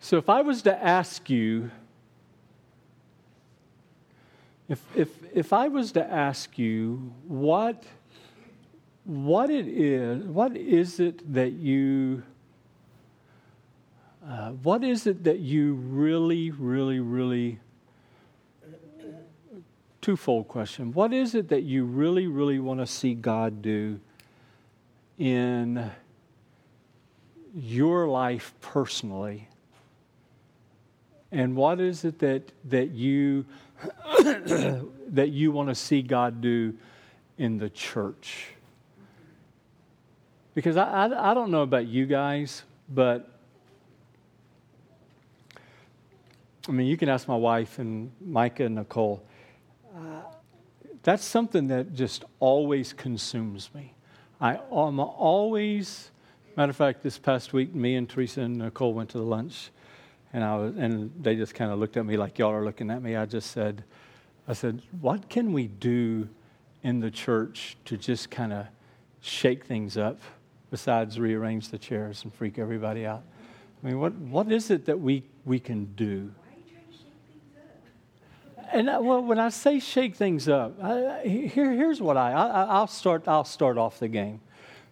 So if I was to ask you, if, if, if I was to ask you what, what it is, what is it that you, uh, what is it that you really, really, really, twofold question. What is it that you really, really want to see God do in your life personally? And what is it that, that you that you want to see God do in the church? Because I, I, I don't know about you guys, but I mean, you can ask my wife and Micah and Nicole. Uh, that's something that just always consumes me. I, am always, matter of fact, this past week, me and Teresa and Nicole went to the lunch and I was, and they just kind of looked at me like y'all are looking at me. I just said, I said, what can we do in the church to just kind of shake things up besides rearrange the chairs and freak everybody out? I mean, what, what is it that we, we can do? And I, well, when I say shake things up, I, here, here's what I, I I'll start. I'll start off the game.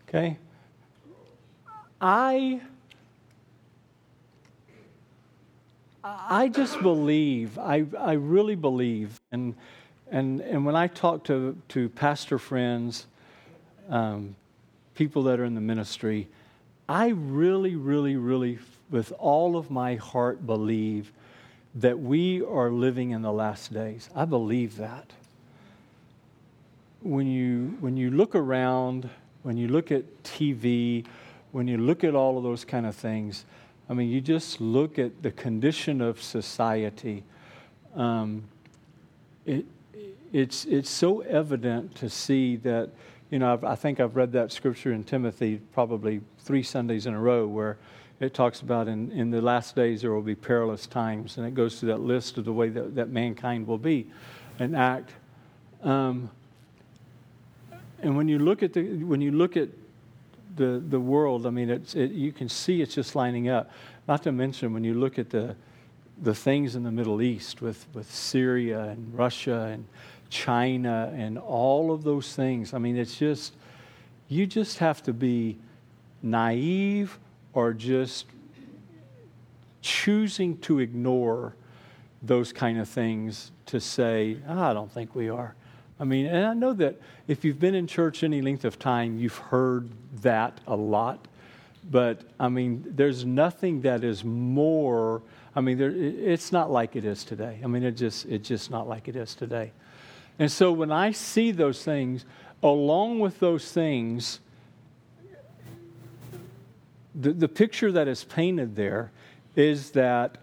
Okay. I I just believe, I, I really believe, and, and, and when I talk to, to pastor friends, um, people that are in the ministry, I really, really, really, with all of my heart, believe that we are living in the last days. I believe that. When you, when you look around, when you look at TV, when you look at all of those kind of things, I mean, you just look at the condition of society. Um, it, it's, it's so evident to see that, you know, I've, i think I've read that scripture in Timothy probably three Sundays in a row where it talks about in, in the last days there will be perilous times, and it goes through that list of the way that, that mankind will be and act. Um, and when you look at the, when you look at the, the world, I mean, it's, it, you can see it's just lining up. Not to mention when you look at the, the things in the Middle East with, with Syria and Russia and China and all of those things. I mean, it's just, you just have to be naive or just choosing to ignore those kind of things to say, oh, I don't think we are. I mean, and I know that if you've been in church any length of time, you've heard that a lot. But I mean, there's nothing that is more. I mean, there, it's not like it is today. I mean, it just it's just not like it is today. And so when I see those things, along with those things, the, the picture that is painted there is that,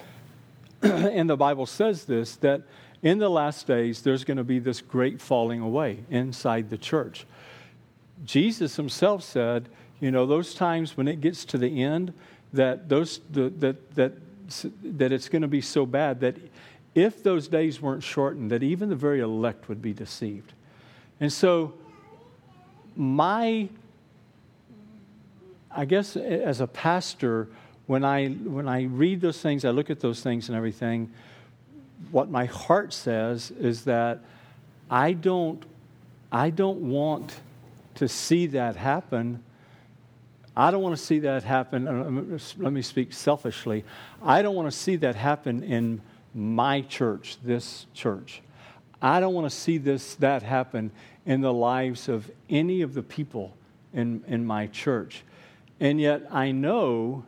and the Bible says this, that in the last days, there's going to be this great falling away inside the church. Jesus himself said, you know, those times when it gets to the end, that those the, that that that it's going to be so bad that if those days weren't shortened, that even the very elect would be deceived. And so, my, I guess as a pastor, when I when I read those things, I look at those things and everything what my heart says is that I don't, I don't want to see that happen. I don't want to see that happen. Let me speak selfishly. I don't want to see that happen in my church, this church. I don't want to see this that happen in the lives of any of the people in, in my church. And yet I know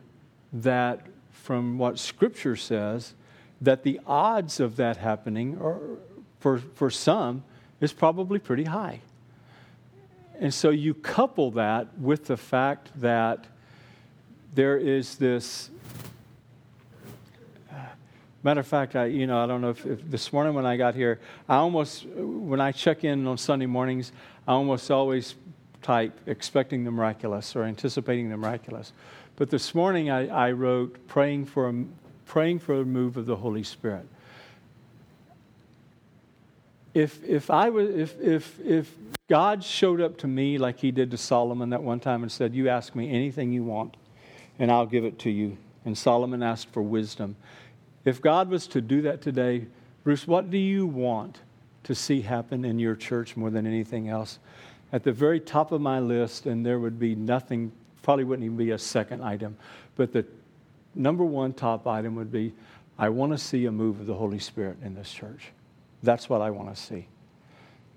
that from what Scripture says, that the odds of that happening are, for, for some is probably pretty high. And so you couple that with the fact that there is this. Uh, matter of fact, I you know I don't know if, if, this morning when I got here, I almost when I check in on Sunday mornings, I almost always type expecting the miraculous or anticipating the miraculous. But this morning I, I wrote praying for a, praying for a move of the Holy Spirit. If, if, I was, if, if, if God showed up to me like he did to Solomon that one time and said, You ask me anything you want, and I'll give it to you. And Solomon asked for wisdom. If God was to do that today, Bruce, what do you want to see happen in your church more than anything else? At the very top of my list, and there would be nothing, probably wouldn't even be a second item, but the number one top item would be I want to see a move of the Holy Spirit in this church. That's what I want to see.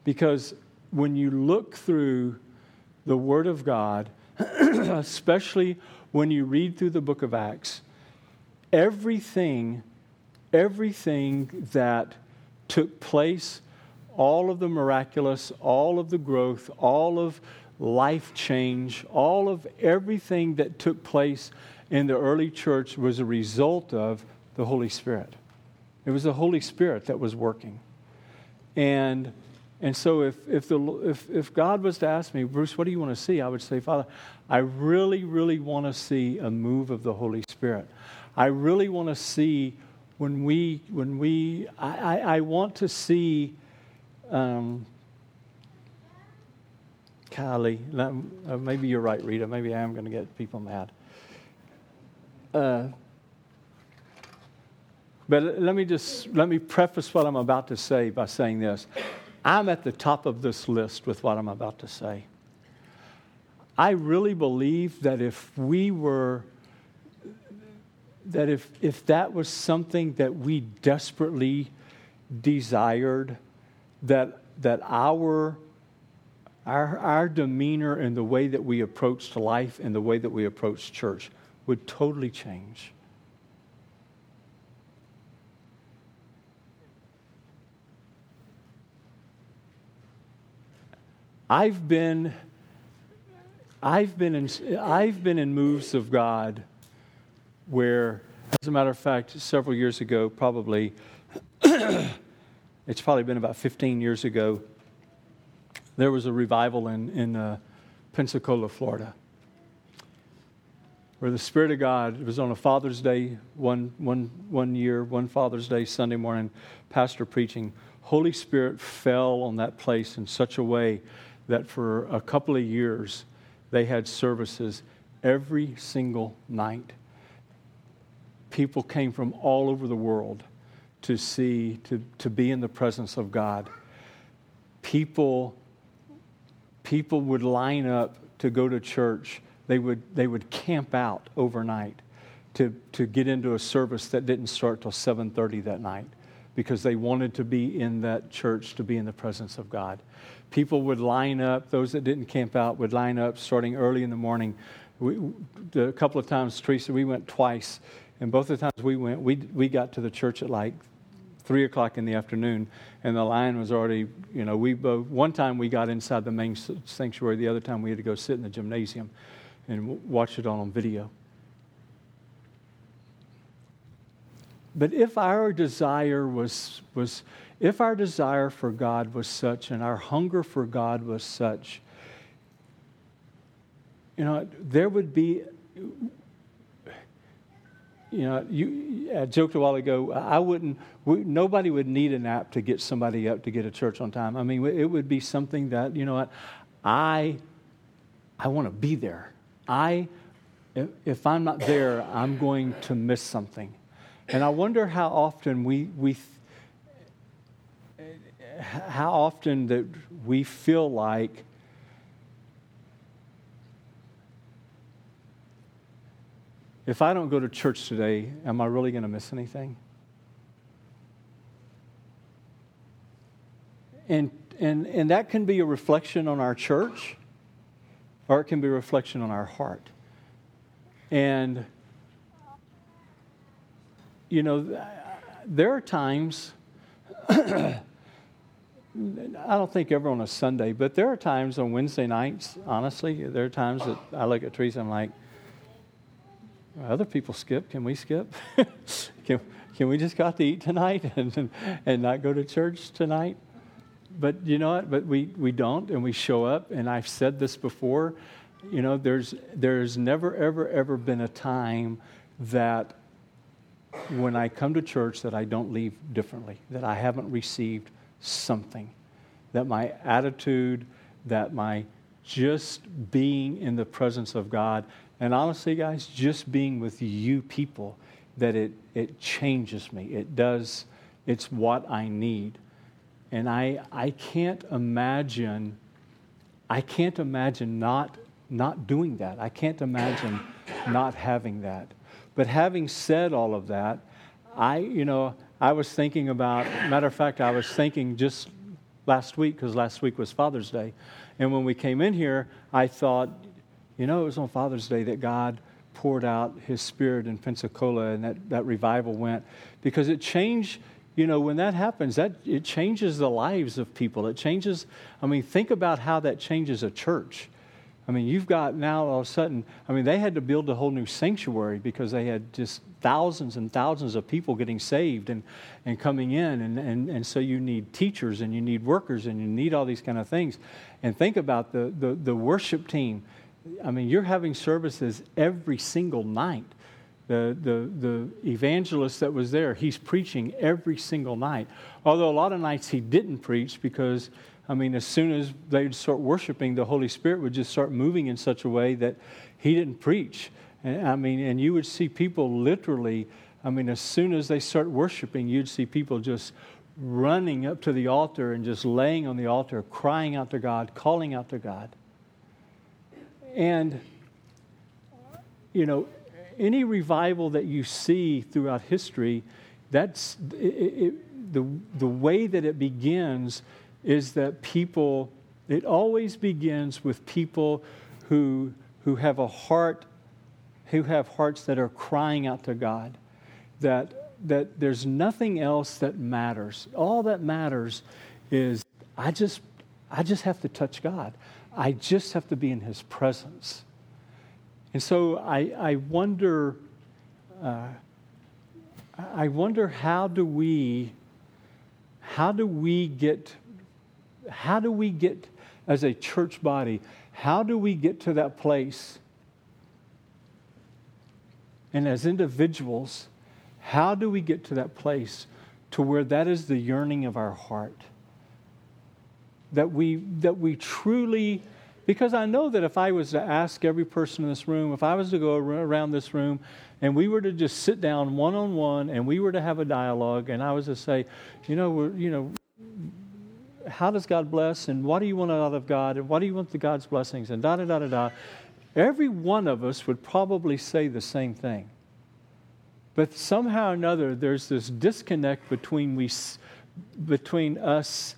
Because when you look through the Word of God, especially when you read through the book of Acts, everything, everything that took place, all of the miraculous, all of the growth, all of life change, all of everything that took place in the early church was a result of the Holy Spirit. It was the Holy Spirit that was working. And, and so if, if, the, if, if God was to ask me, Bruce, what do you want to see? I would say, Father, I really, really want to see a move of the Holy Spirit. I really want to see when we, when we I, I, I want to see, um, Kylie, uh, maybe you're right, Rita. Maybe I am going to get people mad. Uh, but let me just let me preface what I'm about to say by saying this. I'm at the top of this list with what I'm about to say. I really believe that if we were that if if that was something that we desperately desired, that that our our, our demeanor and the way that we approached life and the way that we approached church would totally change. I've been, I've been in, I've been in moves of God where, as a matter of fact, several years ago, probably, it's probably been about 15 years ago, there was a revival in, in uh, Pensacola, Florida, where the Spirit of God, it was on a Father's Day, one, one, one year, one Father's Day, Sunday morning, pastor preaching. Holy Spirit fell on that place in such a way that for a couple of years they had services every single night. People came from all over the world to see, to, to be in the presence of God. People, people would line up to go to church. They would, they would camp out overnight to, to get into a service that didn't start till 7.30 that night because they wanted to be in that church to be in the presence of God people would line up, those that didn't camp out would line up starting early in the morning. We, a couple of times, Teresa, we went twice, and both the times we went, we, we got to the church at like 3 o'clock in the afternoon, and the line was already, you know, we both, one time we got inside the main sanctuary, the other time we had to go sit in the gymnasium and watch it all on video. But if our desire was, was if our desire for God was such and our hunger for God was such, you know, there would be, you know, you, I joked a while ago, I wouldn't, we, nobody would need an app to get somebody up to get a church on time. I mean, it would be something that, you know what, I, I want to be there. I, if I'm not there, I'm going to miss something. And I wonder how often we, we how often that we feel like if I don't go to church today, am I really going to miss anything? And, and, and that can be a reflection on our church, or it can be a reflection on our heart. And, you know, there are times I don't think ever on a Sunday, but there are times on Wednesday nights, honestly, there are times that I look at Teresa and I'm like, other people skip. Can we skip? can, can we just go to eat tonight and, and not go to church tonight? But you know what? But we, we don't, and we show up. And I've said this before. You know, there's, there's never, ever, ever been a time that when I come to church that I don't leave differently, that I haven't received something. That my attitude, that my just being in the presence of God And honestly, guys, just being with you people, that it, it changes me. It does, it's what I need. And I, I can't imagine, I can't imagine not, not doing that. I can't imagine not having that. But having said all of that, I, you know, I was thinking about, matter of fact, I was thinking just last week, because last week was Father's Day. And when we came in here, I thought, you know, it was on Father's Day that God poured out his spirit in Pensacola and that, that revival went because it changed you know when that happens that it changes the lives of people. It changes i mean think about how that changes a church. I mean you've got now all of a sudden i mean they had to build a whole new sanctuary because they had just thousands and thousands of people getting saved and, and coming in. And, and, and so you need teachers and you need workers and you need all these kind of things. And think about the, the, the worship team. I mean, you're having services every single night. The, the, the evangelist that was there, he's preaching every single night. Although a lot of nights he didn't preach because, I mean, as soon as they'd start worshiping, the Holy Spirit would just start moving in such a way that he didn't preach. And, I mean, and you would see people literally, I mean, as soon as they start worshiping, you'd see people just running up to the altar and just laying on the altar, crying out to God, calling out to God. And, you know, any revival that you see throughout history, that's it, it, the, the way that it begins is that people, it always begins with people who, who have a heart, who have hearts that are crying out to God. That, that there's nothing else that matters. All that matters is I just, I just have to touch God. I just have to be in his presence. And so I, I wonder, uh, I wonder how do we, how do we get, how do we get as a church body, how do we get to that place? And as individuals, how do we get to that place to where that is the yearning of our heart? that we, that we truly, because I know that if I was to ask every person in this room, if I was to go around this room and we were to just sit down one on one and we were to have a dialogue and I was to say, you know, you know, how does God bless and what do you want out of God and what do you want the God's blessings and da da da da da. Every one of us would probably say the same thing. But somehow or another, there's this disconnect between, we, between us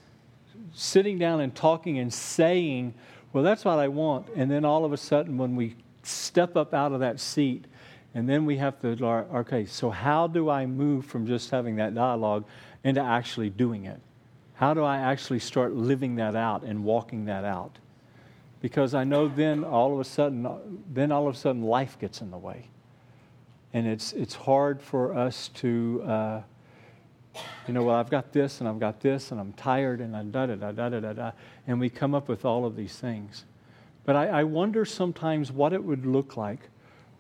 sitting down and talking and saying, Well, that's what I want. And then all of a sudden, when we step up out of that seat, and then we have to, okay, so how do I move from just having that dialogue into actually doing it? How do I actually start living that out and walking that out? Because I know then all of a sudden, then all of a sudden life gets in the way. And it's, it's hard for us to, uh, you know, well, I've got this and I've got this and I'm tired and I da da da da da da. And we come up with all of these things. But I, I wonder sometimes what it would look like.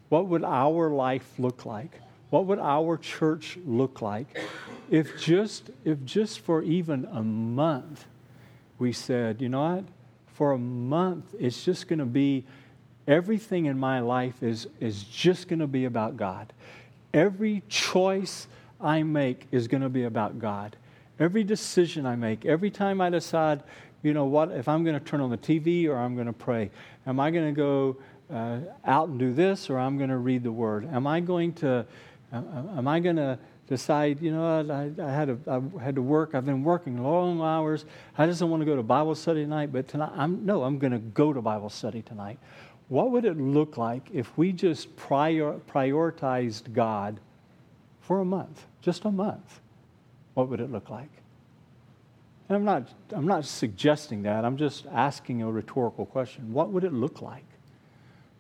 What would our life look like? What would our church look like if just, if just for even a month we said, you know what? For a month, it's just going to be everything in my life is, is just going to be about God. Every choice, I make is going to be about God. Every decision I make, every time I decide, you know what, if I'm going to turn on the TV or I'm going to pray, am I going to go uh, out and do this or I'm going to read the Word? Am I going to, uh, uh am I going to decide, you know, I, I, had to, I had to work. I've been working long hours. I just don't want to go to Bible study tonight, but tonight, I'm, no, I'm going to go to Bible study tonight. What would it look like if we just prior, prioritized God for a month? just a month, what would it look like? And I'm not, I'm not suggesting that, I'm just asking a rhetorical question. What would it look like?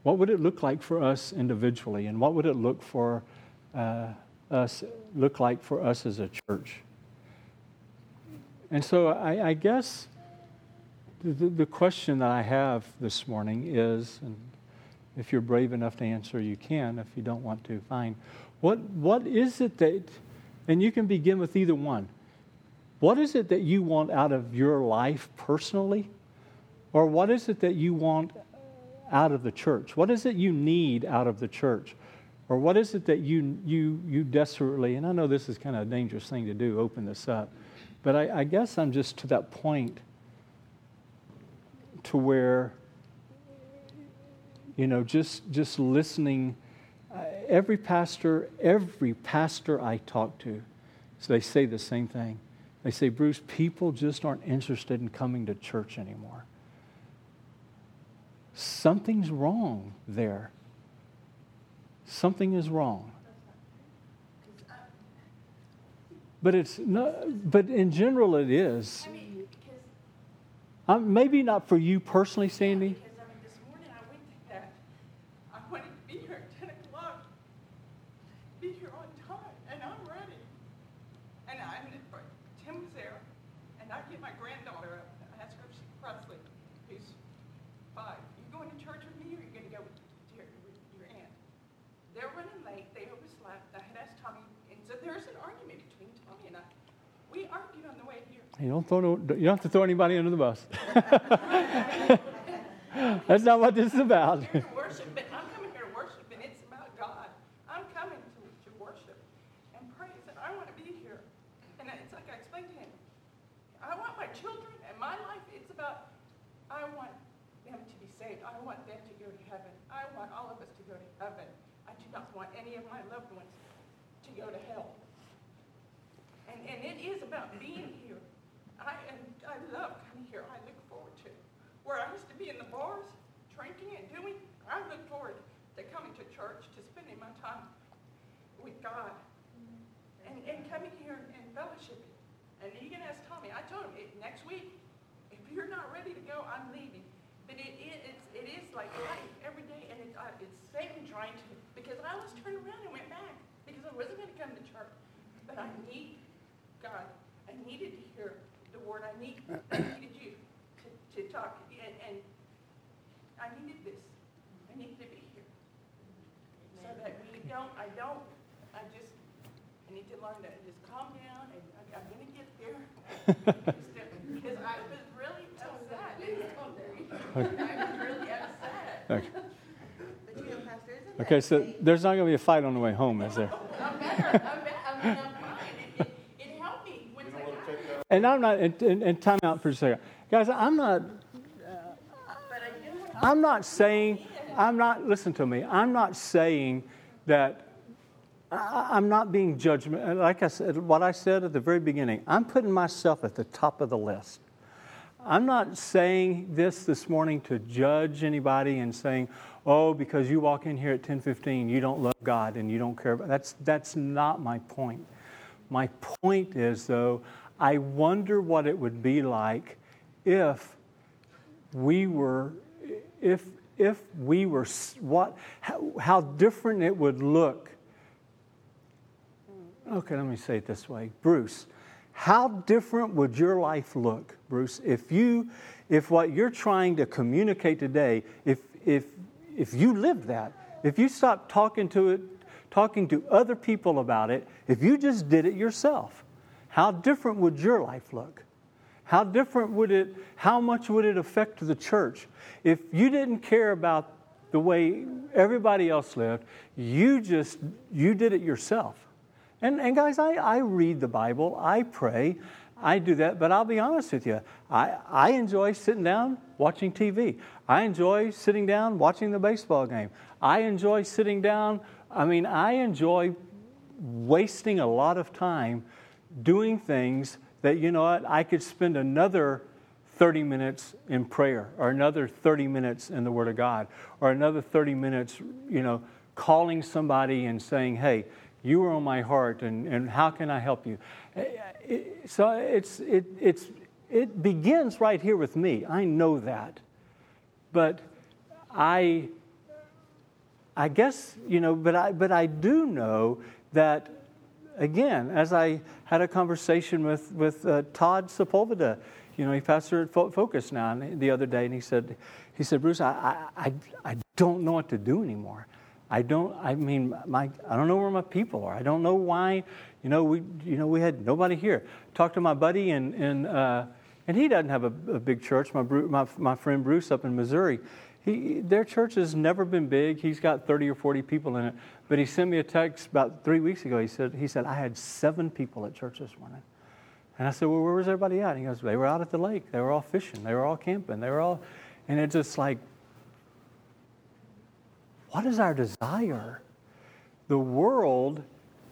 What would it look like for us individually, and what would it look for uh, us look like for us as a church? And so I, I guess the, the question that I have this morning is, and if you're brave enough to answer, you can. If you don't want to, fine. What, what is it that and you can begin with either one. What is it that you want out of your life personally? Or what is it that you want out of the church? What is it you need out of the church? Or what is it that you, you, you desperately, and I know this is kind of a dangerous thing to do, open this up, but I, I guess I'm just to that point to where, you know, just, just listening. Every pastor, every pastor I talk to, so they say the same thing. They say, Bruce, people just aren't interested in coming to church anymore. Something's wrong there. Something is wrong. But it's not, but in general it is. Um, maybe not for you personally, Sandy. You don't, throw no, you don't have to throw anybody under the bus. That's not what this is about. worship, but I'm coming here to worship, and it's about God. I'm coming to, to worship and praise, and I want to be here. And it's like I explained to him. I want my children and my life. It's about I want them to be saved. I want them to go to heaven. I want all of us to go to heaven. I do not want any of my loved ones to go to hell. And, and it is about being here. I, and I love coming here. I look forward to where I used to be in the bars, drinking and doing. I look forward to coming to church, to spending my time with God, and, and coming here and fellowshipping. And you can ask Tommy. I told him next week, if you're not ready to go, I'm leaving. But it, it, it's, it is like life every day, and it, uh, it's Satan trying to, because I almost turned around and went back because I wasn't going to come to church. But I need God. I needed to hear the word. I, need, I needed you to, to talk. And, and I needed this. I needed to be here. So that we don't, I don't, I just, I need to learn to just calm down and I, I'm going to get there. because I was really upset. I was really upset. Okay. But you, Pastor. Okay, so there's not going to be a fight on the way home, is there? I'm better. I'm, better. I mean, I'm and I'm not, and, and, and time out for a second. Guys, I'm not, I'm not saying, I'm not, listen to me, I'm not saying that I, am not being judgment. Uh, like I said, what I said at the very beginning, I'm putting myself at the top of the list. I'm not saying this this morning to judge anybody and saying, oh, because you walk in here at 10:15, you don't love God and you don't care about. That's that's not my point. My point is though, I wonder what it would be like if we were, if, if we were, what, how, how different it would look. Okay, let me say it this way. Bruce, how different would your life look, Bruce, if you, if what you're trying to communicate today, if, if, if you lived that, if you stopped talking to it, talking to other people about it, if you just did it yourself? how different would your life look? How different would it, how much would it affect the church? If you didn't care about the way everybody else lived, you just, you did it yourself. And, and guys, I, I read the Bible, I pray, I do that, but I'll be honest with you. I, I enjoy sitting down watching TV. I enjoy sitting down watching the baseball game. I enjoy sitting down, I mean, I enjoy wasting a lot of time doing things that, you know what, I could spend another 30 minutes in prayer or another 30 minutes in the Word of God or another 30 minutes, you know, calling somebody and saying, hey, you are on my heart and, and how can I help you? So it's, it, it's, it begins right here with me. I know that. But I, I guess, you know, but I, but I do know that again, as I had a conversation with, with uh, Todd Sepulveda, you know, he pastored Focus now the other day, and he said, he said, Bruce, I, I, I don't know what to do anymore. I don't, I mean, my, I don't know where my people are. I don't know why, you know, we, you know, we had nobody here. Talked to my buddy, and, and, uh, and he doesn't have a, a big church, my, my, my friend Bruce up in Missouri. he, their church has never been big. He's got 30 or 40 people in it. But he sent me a text about three weeks ago. He said, he said I had seven people at church this morning. And I said, Well, where was everybody at? And he goes, They were out at the lake. They were all fishing. They were all camping. They were all. And it's just like, what is our desire? The world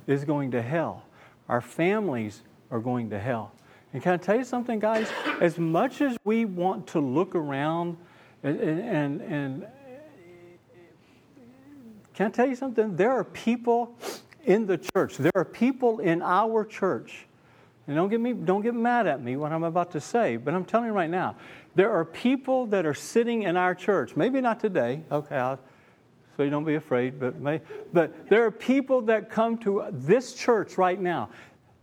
is going to hell. Our families are going to hell. And can I tell you something, guys? As much as we want to look around and, and, and can I tell you something? There are people in the church, there are people in our church. And don't get me don't get mad at me what I'm about to say, but I'm telling you right now, there are people that are sitting in our church. Maybe not today. Okay, I'll, don't be afraid, but may, but there are people that come to this church right now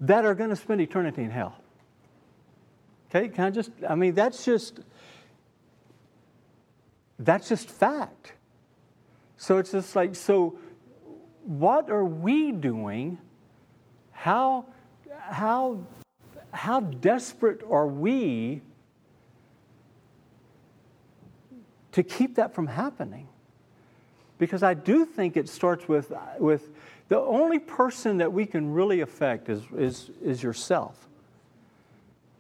that are going to spend eternity in hell. Okay, can I just, I mean, that's just, that's just fact. So it's just like, so what are we doing? How, how, how desperate are we to keep that from happening? Because I do think it starts with, with the only person that we can really affect is, is, is yourself.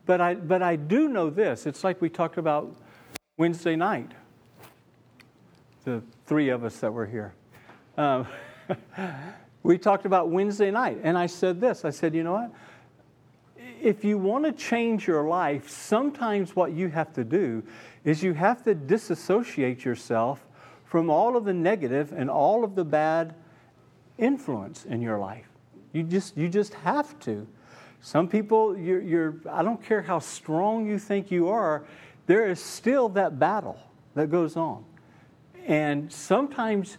But I, but I do know this. It's like we talked about Wednesday night, the three of us that were here. Um, we talked about Wednesday night, and I said this I said, you know what? If you want to change your life, sometimes what you have to do is you have to disassociate yourself from all of the negative and all of the bad influence in your life. You just, you just have to. Some people, you're, you're, I don't care how strong you think you are, there is still that battle that goes on. And sometimes,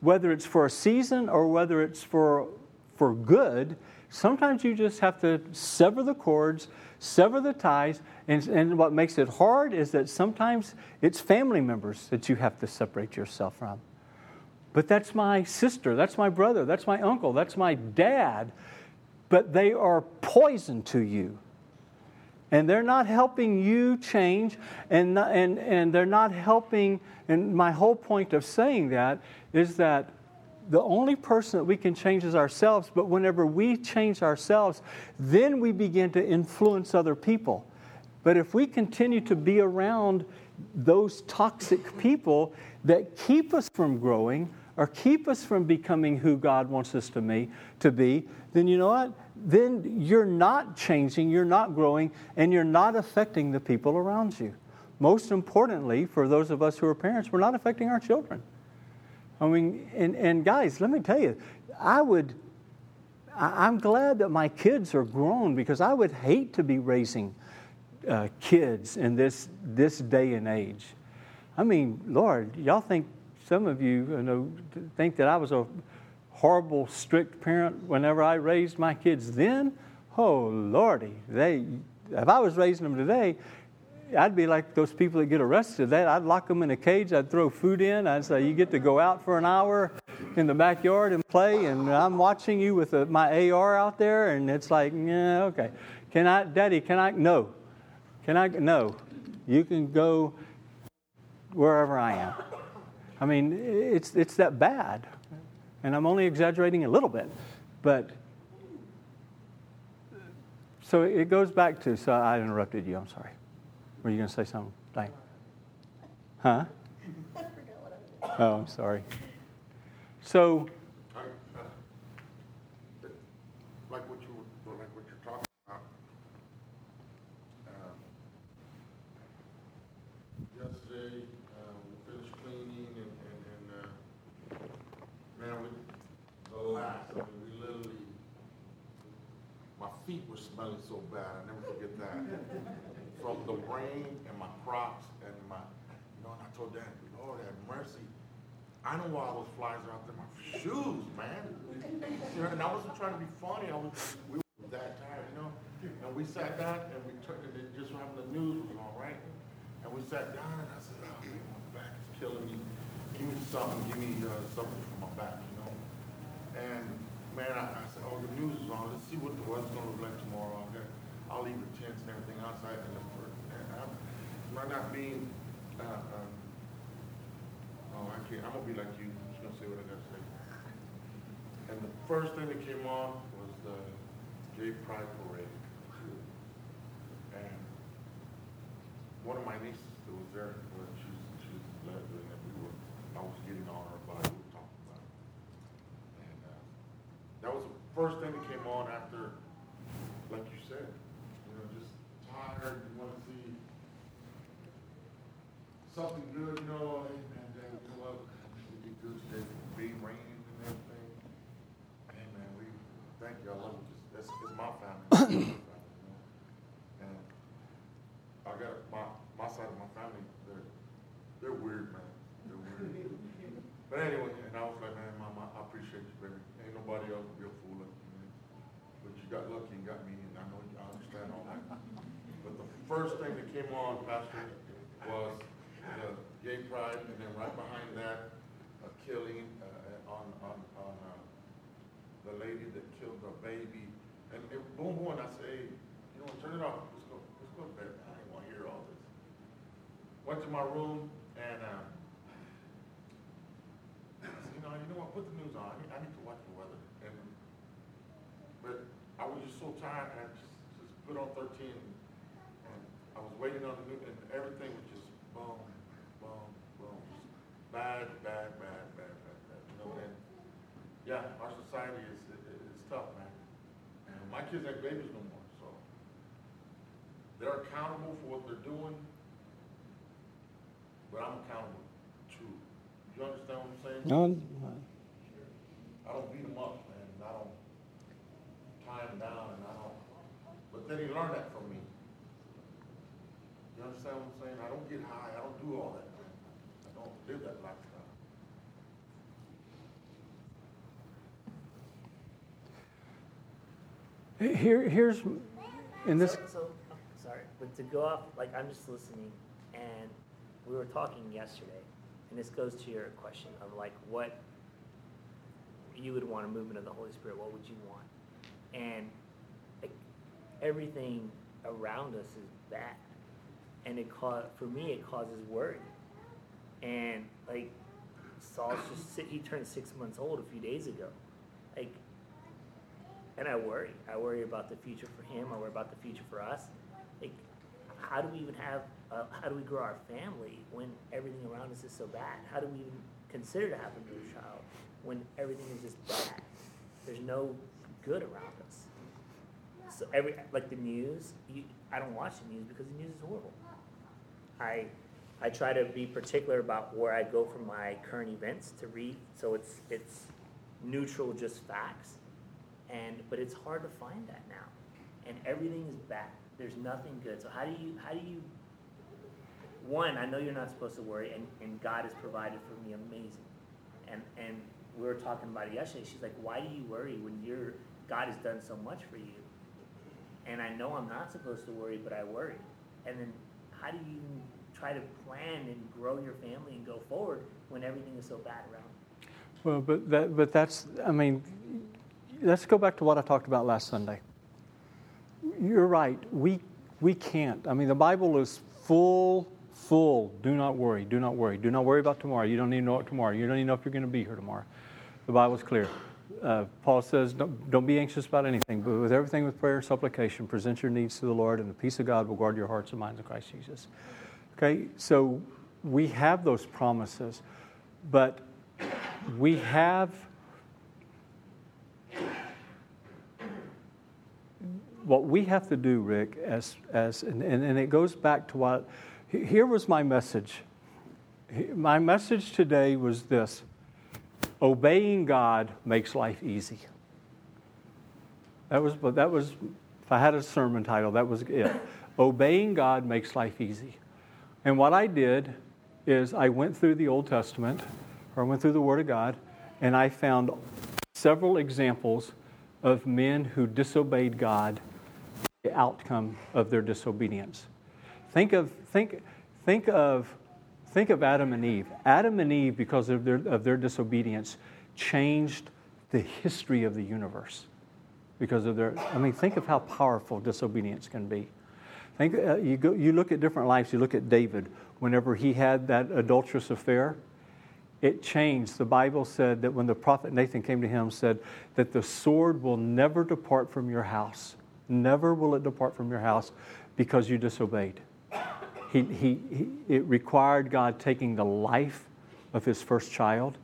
whether it's for a season or whether it's for, for good, sometimes you just have to sever the cords, sever the ties. And, and what makes it hard is that sometimes it's family members that you have to separate yourself from. But that's my sister, that's my brother, that's my uncle, that's my dad but they are poison to you. And they're not helping you change, and, and, and they're not helping. And my whole point of saying that is that the only person that we can change is ourselves, but whenever we change ourselves, then we begin to influence other people. But if we continue to be around those toxic people that keep us from growing or keep us from becoming who God wants us to, me, to be, then you know what? Then you're not changing, you're not growing, and you're not affecting the people around you. Most importantly, for those of us who are parents, we're not affecting our children. I mean, and, and guys, let me tell you, I would, I'm glad that my kids are grown because I would hate to be raising uh, kids in this, this day and age. I mean, Lord, y'all think, some of you, you know, think that I was a horrible, strict parent whenever I raised my kids then, oh lordy, they if I was raising them today, I'd be like those people that get arrested. That I'd lock them in a cage. I'd throw food in. I'd say, "You get to go out for an hour in the backyard and play." And I'm watching you with uh, a, my AR out there, and it's like, "Yeah, okay. Can I, Daddy? Can I? No. Can I? No. You can go wherever I am." I mean, it's it's that bad. And I'm only exaggerating a little bit. But so it goes back to, so I interrupted you, I'm sorry. Were you going to say something? Thank. Huh? Oh, I'm sorry. So like what you were, like what you're talking about, um, yesterday uh, we finished cleaning and, and, and uh, man, we relaxed. I mean, we literally, my feet were smelling so bad. I never forget that. From the rain and my crops and my, you know, and I told Dad, Lord have mercy. I know why those flies are out there. My shoes, man. And I wasn't trying to be funny. I was, we were that tired, you know. And we sat down and we took it just having the news was on, right? And we sat down and I said, oh, man, my back is killing me. Give me something. Give me uh, something for my back, you know. And man, I, I said, oh, the news is on. Let's see what the weather's going to look like tomorrow there. I'll leave the tents and everything outside and look for it. And I'm not being uh, uh, see, I'm gonna be like you. I'm just gonna say what I gotta say. And the first thing that came on was the gay pride parade. And one of my nieces that was there, well, she's, she's lesbian, and we were, I was getting on her it, we were talking about it. And, uh, that was the first thing that came on after, like you said, you know, just tired, you wanna see something good, you know, hey man, Dad, you know what, we did good today, being raining and everything. Hey man, we, thank you, I love it, just, that's, it's my family. you? And I got, my, my side of my family, they're, they're weird, man, they're weird. But anyway, and I was like, man, mom, I appreciate you, baby, ain't nobody else be a fool like you, man. But you got lucky and got me, and I know, I understand all that. But the first thing that came on, Pastor, was the gay pride, and then right behind that, a killing uh, on, on, on uh, the lady that killed the baby. And it, boom, boom, I say, you know, turn it off, let's go, let's go to bed. I didn't want to hear all this. Went to my room, and uh, you know, you know what, put the news on, I need, I need to watch the weather. And, but I was just so tired, I just, just put on thirteen, and I was waiting on the news, and everything was just boom, boom, boom, just bad, bad, bad, bad, bad, bad, you know, and, yeah, our society is, is, tough, man. And my kids ain't babies no more, so they're accountable for what they're doing, but I'm accountable too. You understand what I'm saying? No, I don't beat them up, man, I don't tie them down, and I don't, but then he learned that from me. You understand what I'm saying? I don't get high, I don't do all that, man. I don't live that lifestyle. Here, here's in this. So, so oh, sorry, but to go off, like I'm just listening, and we were talking yesterday, and this goes to your question of like what you would want a movement of the Holy Spirit. What would you want? And like, everything around us is bad, and it cause for me it causes worry. And like Saul's just he turned six months old a few days ago, like and I worry. I worry about the future for him. I worry about the future for us. Like, how do we even have? Uh, how do we grow our family when everything around us is so bad? How do we even consider to have a new child when everything is just bad? There's no good around us. So every like the news, you, I don't watch the news because the news is horrible. I I try to be particular about where I go for my current events to read, so it's it's neutral, just facts and but it's hard to find that now. And everything is bad. There's nothing good. So how do you how do you one i know you're not supposed to worry and, and god has provided for me amazing. And and we were talking about it yesterday. She's like why do you worry when you're god has done so much for you? And i know i'm not supposed to worry but i worry. And then how do you try to plan and grow your family and go forward when everything is so bad around Well, but that, but that's, I mean, let's go back to what I talked about last Sunday. You're right. We we can't. I mean, the Bible is full, full. Do not worry. Do not worry. Do not worry about tomorrow. You don't even know what tomorrow. You don't even know if you're going to be here tomorrow. The Bible's clear. Uh, Paul says, don't, don't be anxious about anything, but with everything with prayer and supplication, present your needs to the Lord, and the peace of God will guard your hearts and minds in Christ Jesus. Okay, so we have those promises, but we have what we have to do, Rick, as, as and, and, and it goes back to what, here was my message. My message today was this obeying God makes life easy. That was, but that was, if I had a sermon title, that was it. obeying God makes life easy. And what I did is I went through the Old Testament, or I went through the Word of God, and I found several examples of men who disobeyed God outcome of their disobedience. Think of, think, think of, think of Adam and Eve. Adam and Eve, because of their, of their disobedience, changed the history of the universe. Because of their, I mean, think of how powerful disobedience can be. Think, uh, you, go, you look at different lives, you look at David, whenever he had that adulterous affair, it changed. The Bible said that when the prophet Nathan came to him, said that the sword will never depart from your house. Never will it depart from your house because you disobeyed. He, he, he, it required God taking the life of his first child.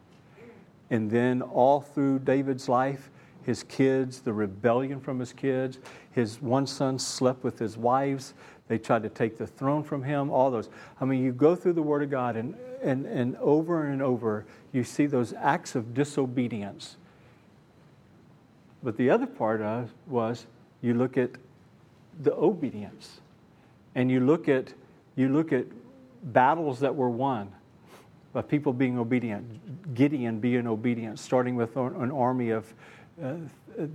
And then all through David's life, his kids, the rebellion from his kids, his one son slept with his wives. They tried to take the throne from him, all those. I mean, you go through the Word of God, and, and, and over and over, you see those acts of disobedience. But the other part of was you look at the obedience, and you look at, you look at battles that were won by people being obedient, Gideon being obedient, starting with an army of uh,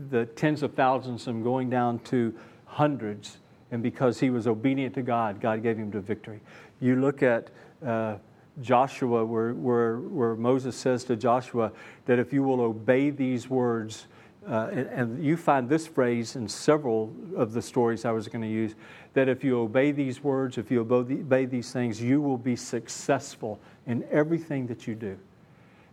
the tens of thousands and going down to hundreds. And because he was obedient to God, God gave him the victory. You look at uh, Joshua, where, where, where Moses says to Joshua that if you will obey these words, uh, and, and, you find this phrase in several of the stories I was going to use that if you obey these words, if you obey these things, you will be successful in everything that you do.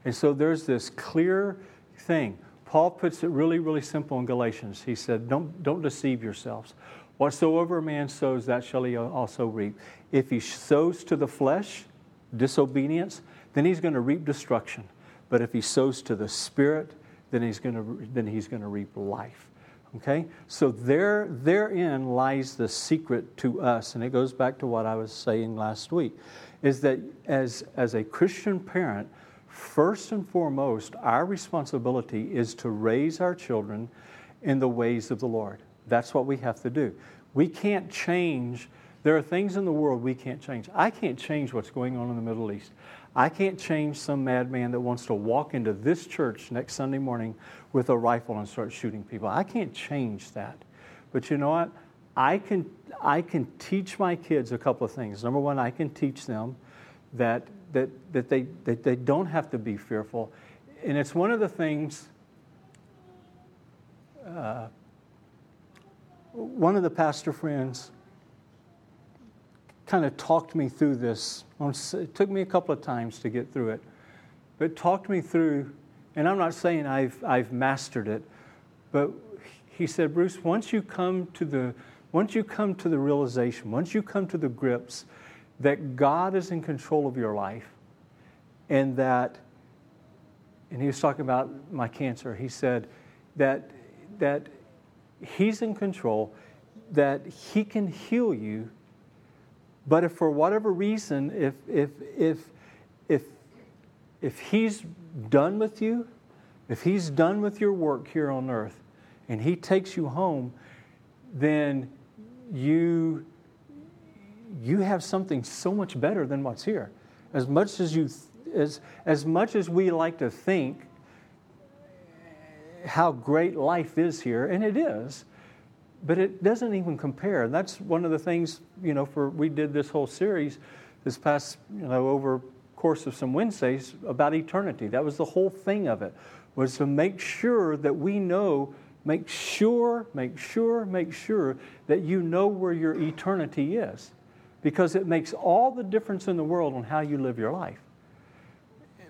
And so there's this clear thing. Paul puts it really, really simple in Galatians. He said, Don't, don't deceive yourselves. Whatsoever a man sows, that shall he also reap. If he sows to the flesh, disobedience, then he's going to reap destruction. But if he sows to the Spirit, then he's going to, then he's going to reap life. Okay? So there, therein lies the secret to us, and it goes back to what I was saying last week, is that as, as a Christian parent, first and foremost, our responsibility is to raise our children in the ways of the Lord. That's what we have to do. We can't change there are things in the world we can't change. I can't change what's going on in the Middle East. I can't change some madman that wants to walk into this church next Sunday morning with a rifle and start shooting people. I can't change that. But you know what? I can, I can teach my kids a couple of things. Number one, I can teach them that, that, that, they, that they don't have to be fearful. And it's one of the things, uh, one of the pastor friends kind of talked me through this. It took me a couple of times to get through it, but talked me through, and I'm not saying I've, I've mastered it, but he said, Bruce, once you come to the once you come to the realization, once you come to the grips that God is in control of your life, and that, and he was talking about my cancer, he said that that he's in control, that he can heal you but if for whatever reason, if, if, if, if, if he's done with you, if he's done with your work here on earth and he takes you home, then you, you have something so much better than what's here. As much as, you, as, as much as we like to think how great life is here, and it is, but it doesn't even compare. And that's one of the things, you know, for we did this whole series this past, you know, over course of some Wednesdays about eternity. That was the whole thing of it, was to make sure that we know, make sure, make sure, make sure that you know where your eternity is. Because it makes all the difference in the world on how you live your life.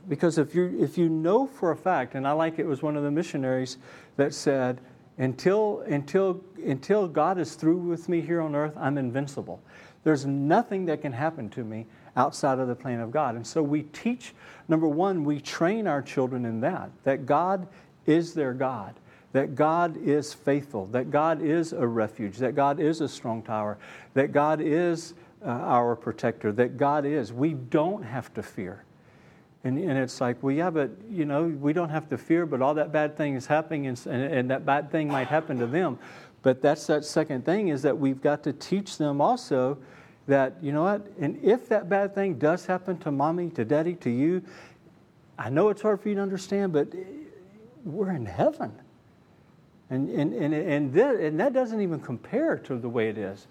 Because if you if you know for a fact, and I like it was one of the missionaries that said, until, until, until God is through with me here on earth, I'm invincible. There's nothing that can happen to me outside of the plan of God. And so we teach, number one, we train our children in that, that God is their God, that God is faithful, that God is a refuge, that God is a strong tower, that God is uh, our protector, that God is. We don't have to fear. And, and it's like, well, yeah, but, you know, we don't have to fear, but all that bad thing is happening, and, and that bad thing might happen to them. But that's that second thing is that we've got to teach them also that, you know what, and if that bad thing does happen to mommy, to daddy, to you, I know it's hard for you to understand, but we're in heaven. And, and, and, and, that, and that doesn't even compare to the way it is.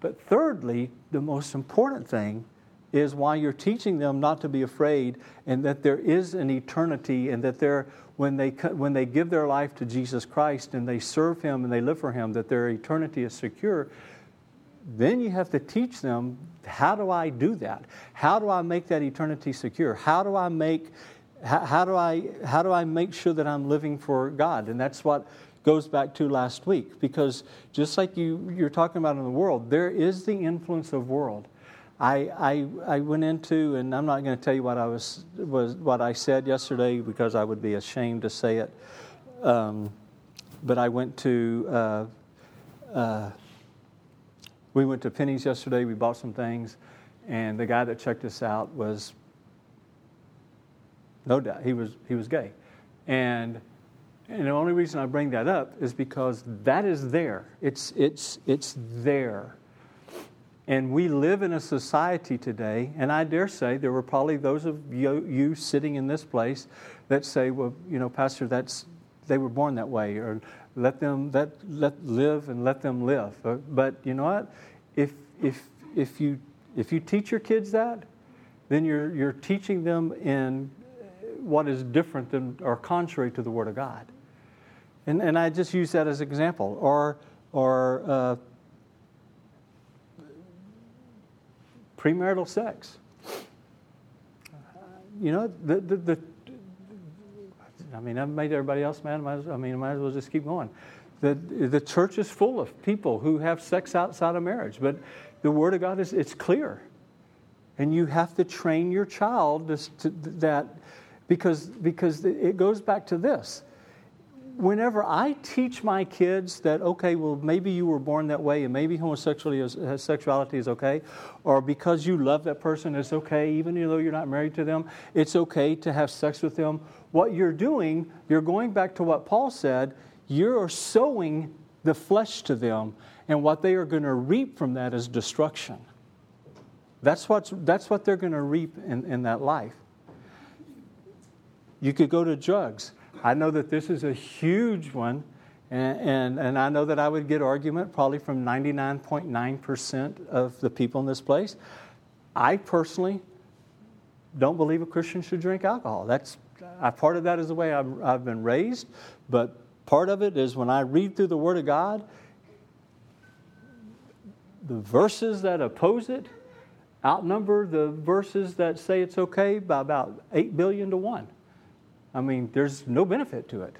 But thirdly, the most important thing is why you're teaching them not to be afraid and that there is an eternity and that they're, when they, when they give their life to Jesus Christ and they serve Him and they live for Him, that their eternity is secure. then you have to teach them how do I do that? How do I make that eternity secure? How do I make how, how do I how do I make sure that I'm living for God? And that's what goes back to last week because just like you you're talking about in the world, there is the influence of world. I, I, I went into, and I'm not going to tell you what I was, was what I said yesterday because I would be ashamed to say it. Um, but I went to uh, uh, we went to Penney's yesterday. We bought some things, and the guy that checked us out was no doubt he was he was gay, and and the only reason I bring that up is because that is there. It's it's it's there. And we live in a society today, and I dare say there were probably those of you, you sitting in this place that say, well, you know, Pastor, that's they were born that way, or let them let, let live and let them live. Uh, but you know what? If, if, if, you, if you teach your kids that, then you're, you're teaching them in what is different than or contrary to the Word of God. And, and I just use that as an example. Or, or uh, premarital sex. You know, the, the, the, I mean, I've made everybody else mad. I mean, I might as well just keep going. The, the church is full of people who have sex outside of marriage, but the Word of God is it's clear. And you have to train your child to, to, that because, because it goes back to this. Whenever I teach my kids that, okay, well, maybe you were born that way and maybe homosexuality is, sexuality is okay, or because you love that person, it's okay, even though you're not married to them, it's okay to have sex with them what you're doing, you're going back to what Paul said, you're sowing the flesh to them, and what they are going to reap from that is destruction. That's, what's, that's what they're going to reap in, in that life. You could go to drugs. I know that this is a huge one, and, and, and I know that I would get argument probably from 99.9% of the people in this place. I personally don't believe a Christian should drink alcohol. That's I, part of that is the way I've, I've been raised, but part of it is when I read through the Word of God, the verses that oppose it outnumber the verses that say it's okay by about 8 billion to 1. I mean, there's no benefit to it.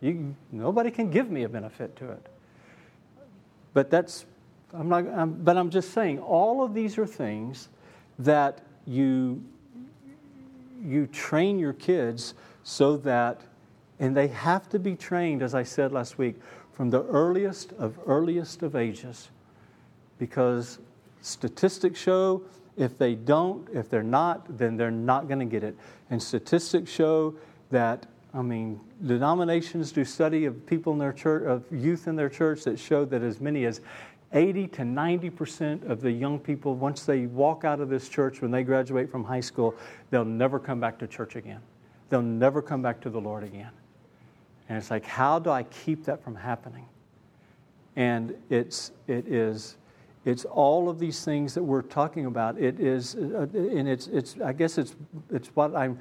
You, nobody can give me a benefit to it. But that's, I'm not, I'm, but I'm just saying, all of these are things that you you train your kids so that, and they have to be trained, as I said last week, from the earliest of earliest of ages. Because statistics show if they don't, if they're not, then they're not going to get it. And statistics show that, I mean, denominations do study of people in their church, of youth in their church that show that as many as 80 to 90% of the young people, once they walk out of this church, when they graduate from high school, they'll never come back to church again. They'll never come back to the Lord again. And it's like, how do I keep that from happening? And it's, it is, it's all of these things that we're talking about. It is, uh, and it's, it's, I guess it's, it's what I'm,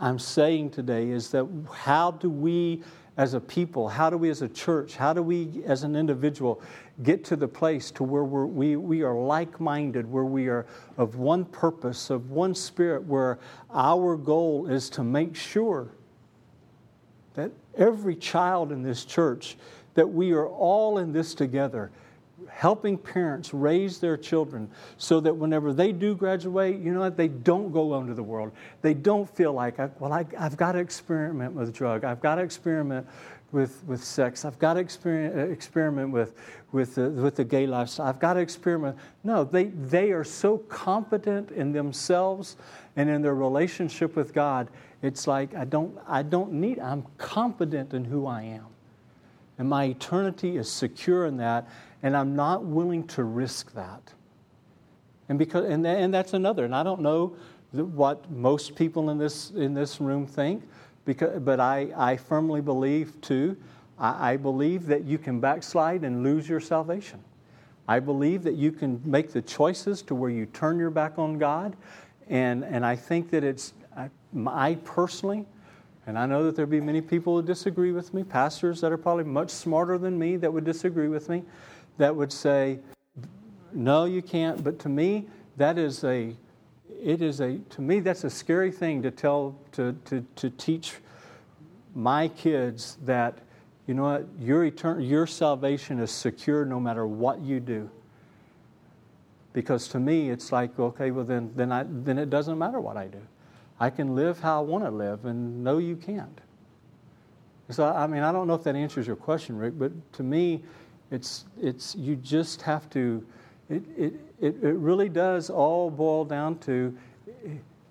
I'm saying today is that how do we as a people, how do we as a church, how do we as an individual get to the place to where we're, we, we are like-minded, where we are of one purpose, of one spirit, where our goal is to make sure that every child in this church, that we are all in this together, helping parents raise their children so that whenever they do graduate, you know what, they don't go into the world. They don't feel like, well, I, have got to experiment with drug. I've got to experiment with, with sex. I've got to experiment, uh, experiment with, with, the, with the gay lifestyle. I've got to experiment. No, they, they are so competent in themselves and in their relationship with God. It's like, I don't, I don't need, I'm confident in who I am. And my eternity is secure in that, and I'm not willing to risk that. And, because, and, and that's another, and I don't know what most people in this, in this room think, because, but I, I firmly believe, too, I, I believe that you can backslide and lose your salvation. I believe that you can make the choices to where you turn your back on God. And, and I think that it's, I, I personally, and I know that there'll be many people who disagree with me, pastors that are probably much smarter than me that would disagree with me, that would say, No, you can't. But to me, that is a, it is a, to me, that's a scary thing to tell, to, to, to teach my kids that, you know what, your, etern- your salvation is secure no matter what you do. Because to me, it's like, okay, well, then, then, I, then it doesn't matter what I do. I can live how I want to live, and no, you can't. So, I mean, I don't know if that answers your question, Rick, but to me, it's, it's you just have to, it, it, it, it really does all boil down to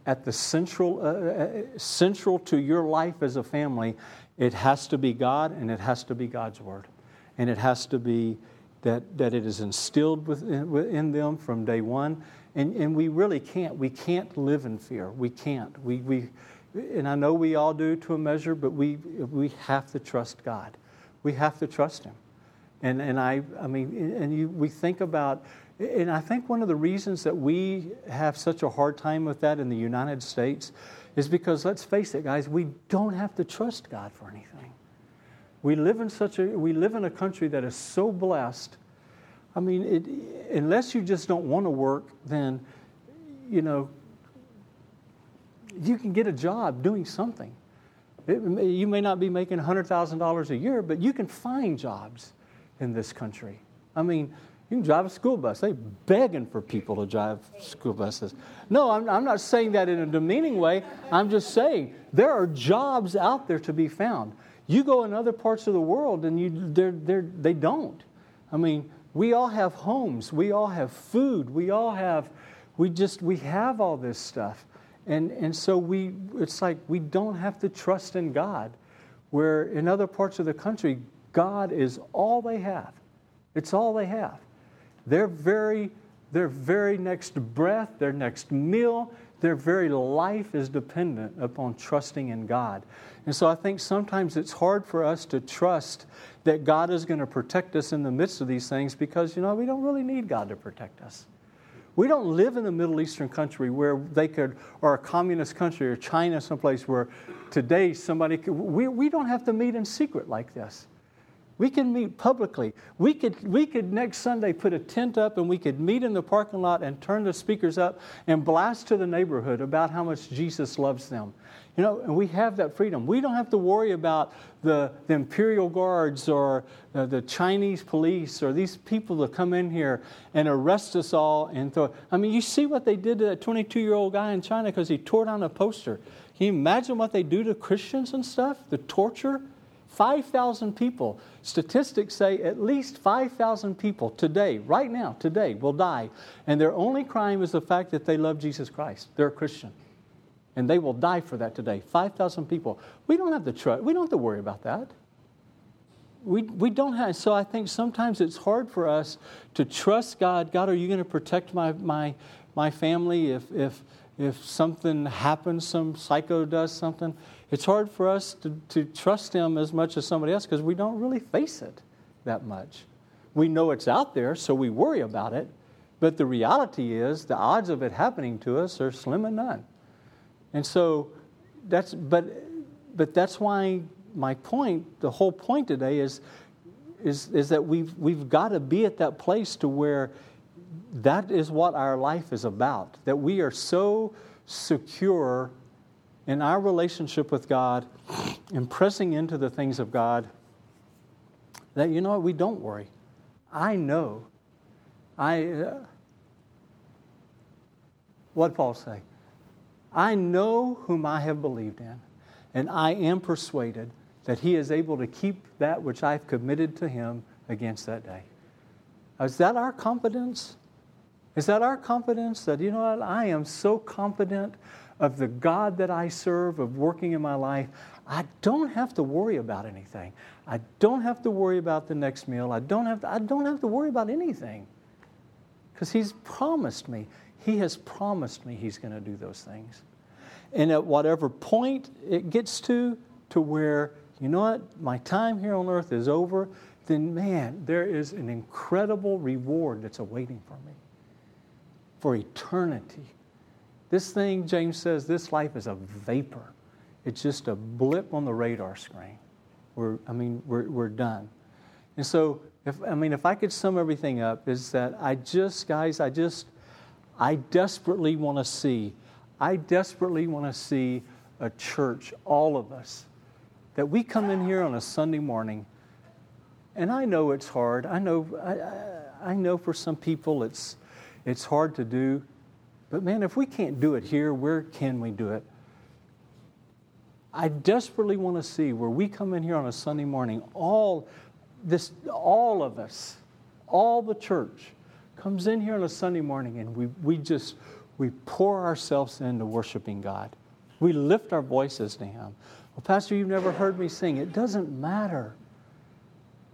at the central, uh, uh, central to your life as a family, it has to be God and it has to be God's Word. And it has to be that, that it is instilled within, within them from day one. And, and we really can't. We can't live in fear. We can't. We, we, and I know we all do to a measure, but we, we have to trust God. We have to trust Him. And, and I, I mean, and you, we think about, and I think one of the reasons that we have such a hard time with that in the United States is because, let's face it, guys, we don't have to trust God for anything. We live in such a, we live in a country that is so blessed. I mean, it, unless you just don't want to work, then, you know, you can get a job doing something. It, you may not be making $100,000 a year, but you can find jobs in this country. I mean, you can drive a school bus. They're begging for people to drive school buses. No, I'm, I'm not saying that in a demeaning way. I'm just saying there are jobs out there to be found. You go in other parts of the world and you, they're, they're, they don't. I mean, we all have homes. We all have food. We all have, we just, we have all this stuff. And, and so we, it's like we don't have to trust in God. Where in other parts of the country, God is all they have. It's all they have. Their very, their very next breath, their next meal, their very life is dependent upon trusting in God. And so I think sometimes it's hard for us to trust that God is going to protect us in the midst of these things because, you know, we don't really need God to protect us. We don't live in a Middle Eastern country where they could, or a communist country, or China, someplace where today somebody could, we, we don't have to meet in secret like this. We can meet publicly. We could, we could next Sunday put a tent up and we could meet in the parking lot and turn the speakers up and blast to the neighborhood about how much Jesus loves them. You know, and we have that freedom. We don't have to worry about the, the imperial guards or uh, the Chinese police or these people that come in here and arrest us all and throw. I mean, you see what they did to that 22 year old guy in China because he tore down a poster. Can you imagine what they do to Christians and stuff? The torture? 5,000 people. Statistics say at least 5,000 people today, right now, today, will die. And their only crime is the fact that they love Jesus Christ. They're a Christian. And they will die for that today. 5,000 people. We don't have to try, we don't have to worry about that. We, we don't have, so I think sometimes it's hard for us to trust God. God, are you going to protect my, my, my family if, if, if something happens, some psycho does something? it's hard for us to, to trust Him as much as somebody else because we don't really face it that much. We know it's out there, so we worry about it, but the reality is the odds of it happening to us are slim and none. And so that's, but, but that's why my point, the whole point today is, is, is that we've, we've got to be at that place to where that is what our life is about, that we are so secure in our relationship with God and pressing into the things of God that, you know what, we don't worry. I know. I, uh, what Paul say? I know whom I have believed in, and I am persuaded that he is able to keep that which I've committed to him against that day. Is that our confidence? Is that our confidence that, you know what, I am so confident of the God that I serve, of working in my life, I don't have to worry about anything. I don't have to worry about the next meal. I don't have to, I don't have to worry about anything. Because He's promised me. He has promised me He's going to do those things. And at whatever point it gets to, to where, you know what, my time here on earth is over, then man, there is an incredible reward that's awaiting for me for eternity this thing, James says, this life is a vapor. It's just a blip on the radar screen. We're, I mean, we're, we're done. And so, if, I mean, if I could sum everything up, is that I just, guys, I just, I desperately want to see, I desperately want to see a church, all of us, that we come in here on a Sunday morning, and I know it's hard. I know, I, I, know for some people it's, it's hard to do. But man, if we can't do it here, where can we do it? I desperately want to see where we come in here on a Sunday morning, all this, all of us, all the church comes in here on a Sunday morning and we, we just we pour ourselves into worshiping God. We lift our voices to Him. Well, Pastor, you've never heard me sing. It doesn't matter.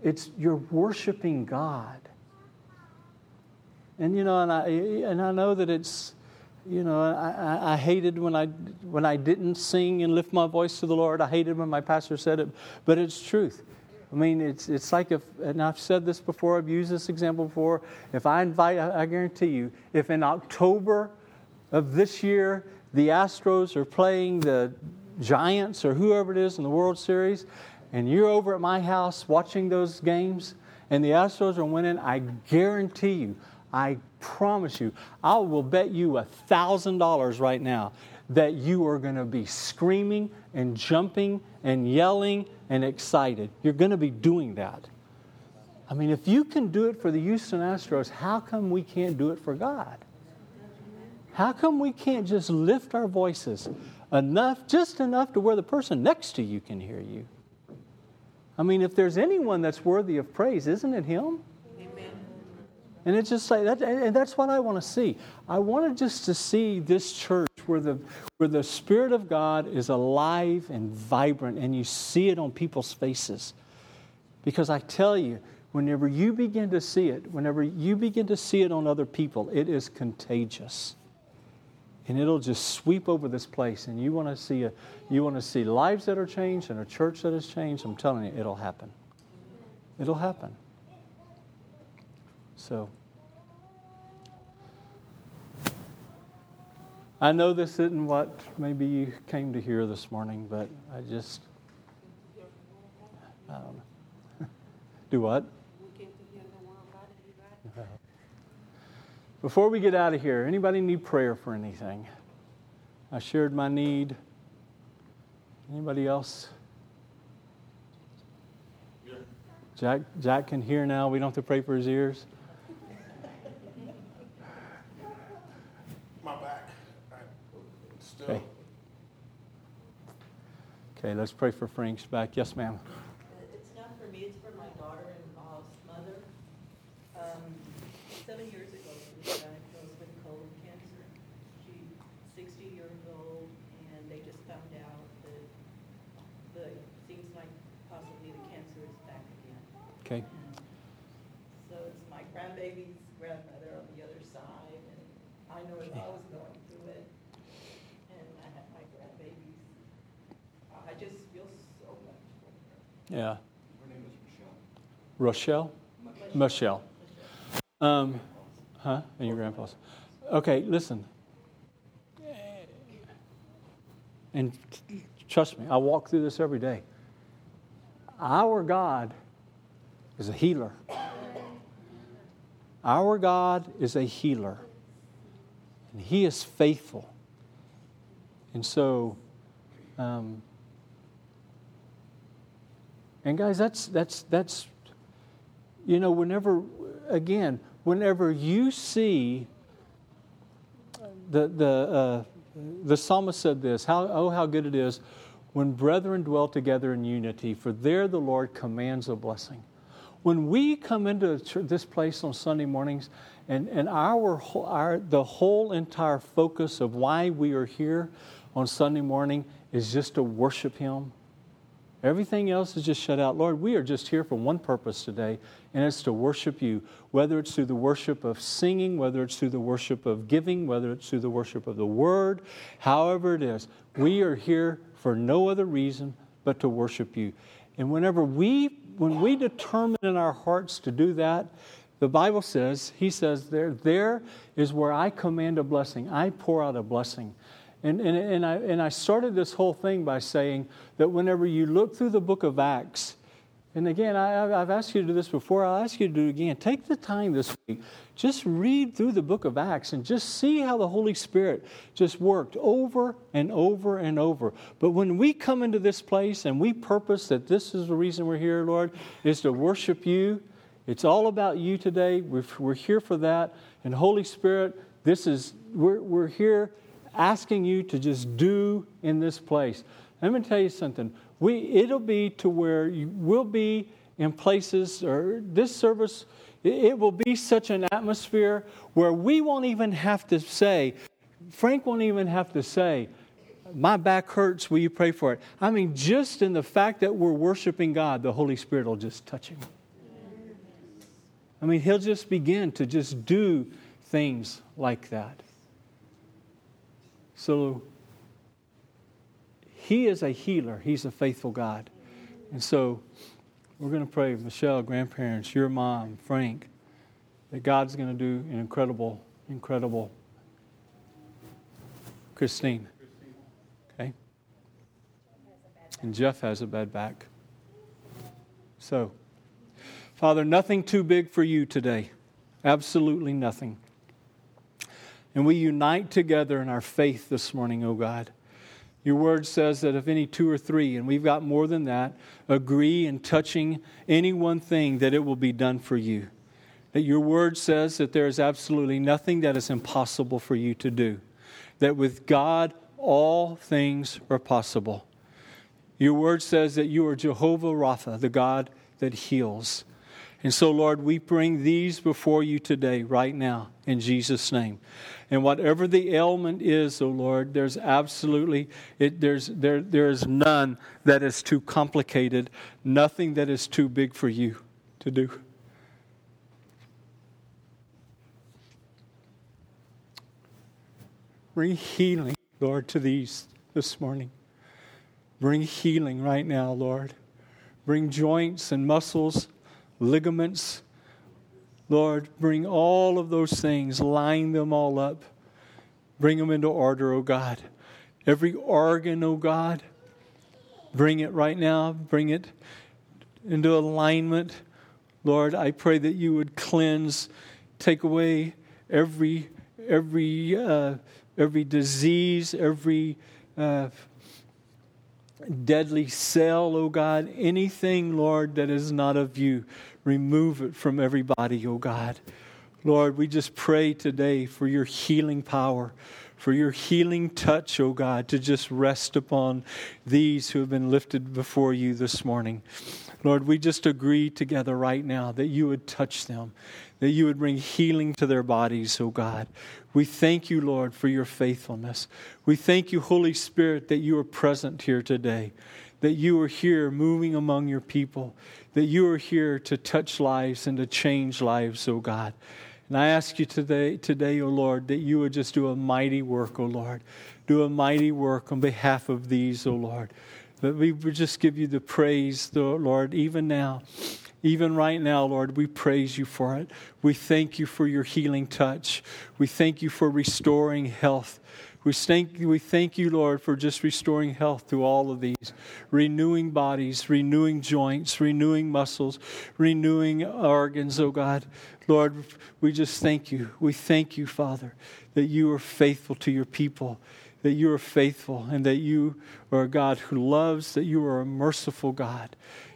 It's you're worshiping God. And you know, and I and I know that it's you know, I, I, hated when I, when I didn't sing and lift my voice to the Lord. I hated when my pastor said it, but it's truth. I mean, it's, it's like if, and I've said this before, I've used this example before. If I invite, I guarantee you, if in October of this year the Astros are playing the Giants or whoever it is in the World Series, and you're over at my house watching those games, and the Astros are winning, I guarantee you, I promise you, I will bet you a $1,000 right now that you are going to be screaming and jumping and yelling and excited. You're going to be doing that. I mean, if you can do it for the Houston Astros, how come we can't do it for God? How come we can't just lift our voices enough, just enough to where the person next to you can hear you? I mean, if there's anyone that's worthy of praise, isn't it Him? Amen. And it's just like that, and that's what I want to see. I want to just to see this church where the where the Spirit of God is alive and vibrant, and you see it on people's faces. Because I tell you, whenever you begin to see it, whenever you begin to see it on other people, it is contagious. And it'll just sweep over this place. And you want to see a, you want to see lives that are changed and a church that has changed. I'm telling you, it'll happen. It'll happen. So, I know this isn't what maybe you came to hear this morning, but I just, I. Do what? Before we get out of here, anybody need prayer for anything? I shared my need. Anybody else? Jack, Jack can hear now. We don't have to pray for his ears. My back. Okay. Okay, let's pray for Frank's back. Yes, ma'am. It's not for me, it's for my daughter-in-law's mother. Um, seven years ago, she was diagnosed with colon cancer. She's 60 years old, and they just found out that the, seems like possibly the cancer is back again. Okay. So it's my grandbaby's grandmother on the other side, and I know if I was going through it, and I had my grandbabies, I just feel so much for her. Yeah. Rochelle? Michelle. Um, huh? And your grandpa's. Okay, listen. And trust me, I walk through this every day. Our God is a healer. Our God is a healer. And He is faithful. And so, um, and guys, that's, that's, that's, you know, whenever, again, whenever you see the, the, uh, the psalmist said this, how, oh, how good it is when brethren dwell together in unity, for there the Lord commands a blessing. When we come into this place on Sunday mornings, and, and our, our, the whole entire focus of why we are here on Sunday morning is just to worship Him. Everything else is just shut out. Lord, we are just here for one purpose today, and it's to worship you. Whether it's through the worship of singing, whether it's through the worship of giving, whether it's through the worship of the word, however it is, we are here for no other reason but to worship you. And whenever we when we determine in our hearts to do that, the Bible says, He says, there, there is where I command a blessing. I pour out a blessing. And, and, and, I, and I started this whole thing by saying that whenever you look through the book of Acts, And again, I, have asked you to do this before. I'll ask you to do it again. Take the time this week. Just read through the book of Acts and just see how the Holy Spirit just worked over and over and over. But when we come into this place and we purpose that this is the reason we're here, Lord, is to worship you. It's all about you today. We're, we're here for that. And Holy Spirit, this is, we're, we're here asking you to just do in this place. Let me tell you something we, it'll be to where you will be in places, or this service, it will be such an atmosphere where we won't even have to say, Frank won't even have to say, my back hurts, will you pray for it? I mean, just in the fact that we're worshiping God, the Holy Spirit will just touch him. I mean, he'll just begin to just do things like that. So he is a healer, He's a faithful God. And so we're going to pray, Michelle, grandparents, your mom, Frank, that God's going to do an incredible, incredible. Christine. Okay? And Jeff has a bad back. So, Father, nothing too big for you today. Absolutely nothing. And we unite together in our faith this morning, O oh God. Your word says that if any two or three, and we've got more than that, agree in touching any one thing, that it will be done for you. That your word says that there is absolutely nothing that is impossible for you to do. That with God, all things are possible. Your word says that you are Jehovah Rapha, the God that heals. And so, Lord, we bring these before you today, right now, in Jesus' name. And whatever the ailment is, O oh Lord, there's absolutely, it, there's, there, there is none that is too complicated, nothing that is too big for you to do. Bring healing, Lord, to these this morning. Bring healing right now, Lord. Bring joints and muscles ligaments. Lord, bring all of those things, line them all up, bring them into order, O oh God. Every organ, O oh God, bring it right now, bring it into alignment. Lord, I pray that you would cleanse, take away every every uh, every disease, every uh, deadly cell, O oh God, anything, Lord, that is not of you, remove it from everybody, O oh God. Lord, we just pray today for your healing power, for your healing touch, O oh God, to just rest upon these who have been lifted before you this morning. Lord, we just agree together right now that you would touch them, that you would bring healing to their bodies, O oh God. We thank you, Lord, for your faithfulness. We thank you, Holy Spirit, that you are present here today, that you are here moving among your people, that you are here to touch lives and to change lives, O oh God. And I ask you today, today, O Lord, that you would just do a mighty work, O Lord. Do a mighty work on behalf of these, O Lord. That we would just give you the praise, the Lord, even now. Even right now, Lord, we praise you for it. We thank you for your healing touch. We thank you for restoring health. We thank, we thank you, Lord, for just restoring health to all of these, renewing bodies, renewing joints, renewing muscles, renewing organs, oh God. Lord, we just thank you. We thank you, Father, that you are faithful to your people that you are faithful and that you are a God who loves, that you are a merciful God.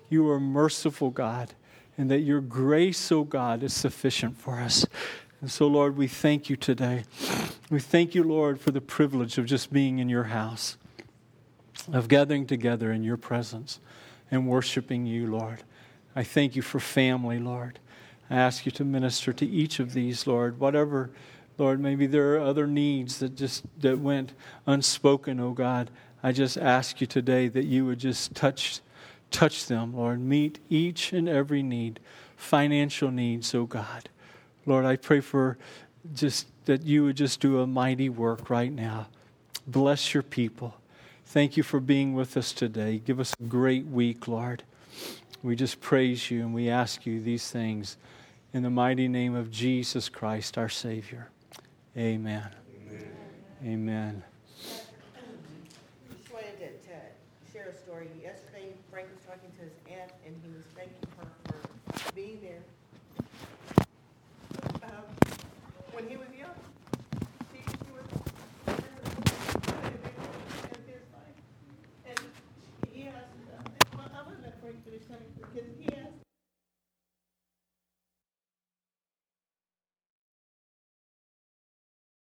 You are a merciful God, and that your grace, oh God, is sufficient for us. And so, Lord, we thank you today. We thank you, Lord, for the privilege of just being in your house, of gathering together in your presence and worshiping you, Lord. I thank you for family, Lord. I ask you to minister to each of these, Lord, whatever Lord, maybe there are other needs that just that went unspoken, oh God. I just ask you today that you would just touch touch them, Lord. Meet each and every need, financial needs, oh God. Lord, I pray for just that you would just do a mighty work right now. Bless your people. Thank you for being with us today. Give us a great week, Lord. We just praise you and we ask you these things in the mighty name of Jesus Christ, our Savior. Amen. Amen. Amen.